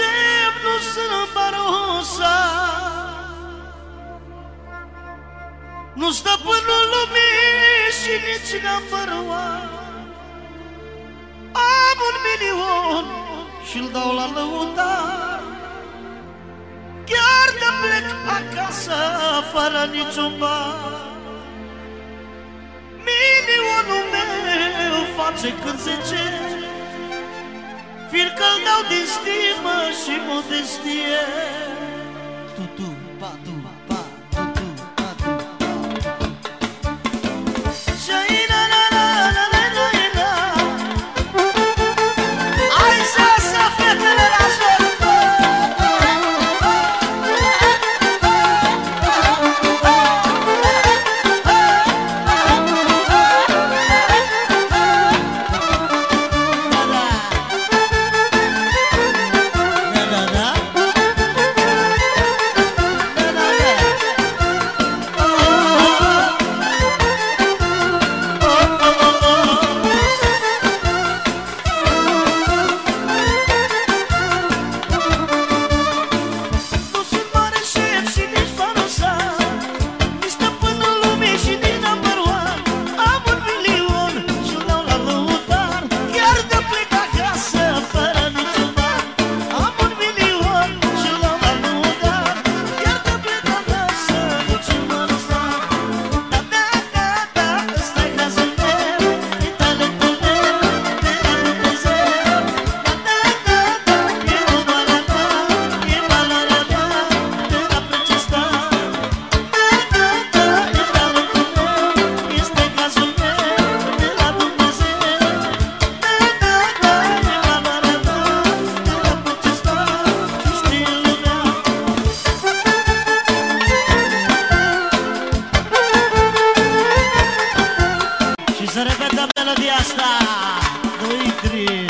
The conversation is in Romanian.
شب نسر بروسا Nu stăpânul lumii și nici n-am părua Am un milion și-l dau la lăutar. Chiar de plec acasă fără niciun bar Milionul meu face când se cer dau de stimă și modestie tuturor. Diasta, Doitri.